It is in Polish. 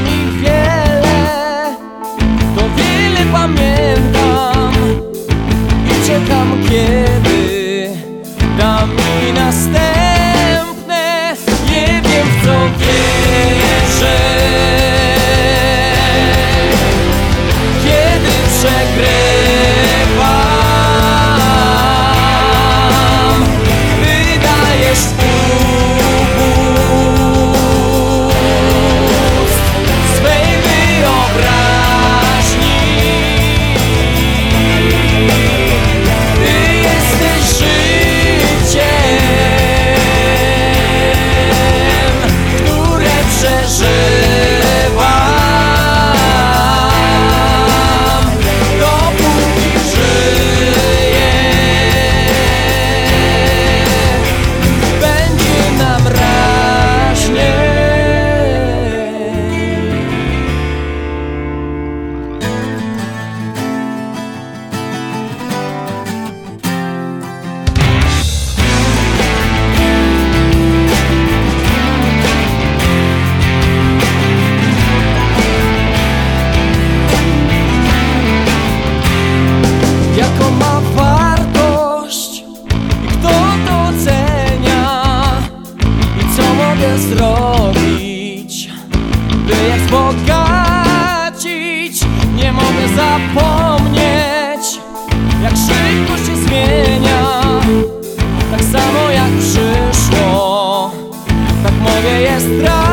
znam wiele To wiele pamiętam I czekam kiedy zrobić, by je wzbogacić? Nie mogę zapomnieć, jak szybko się zmienia Tak samo jak przyszło, tak mogę jest stracić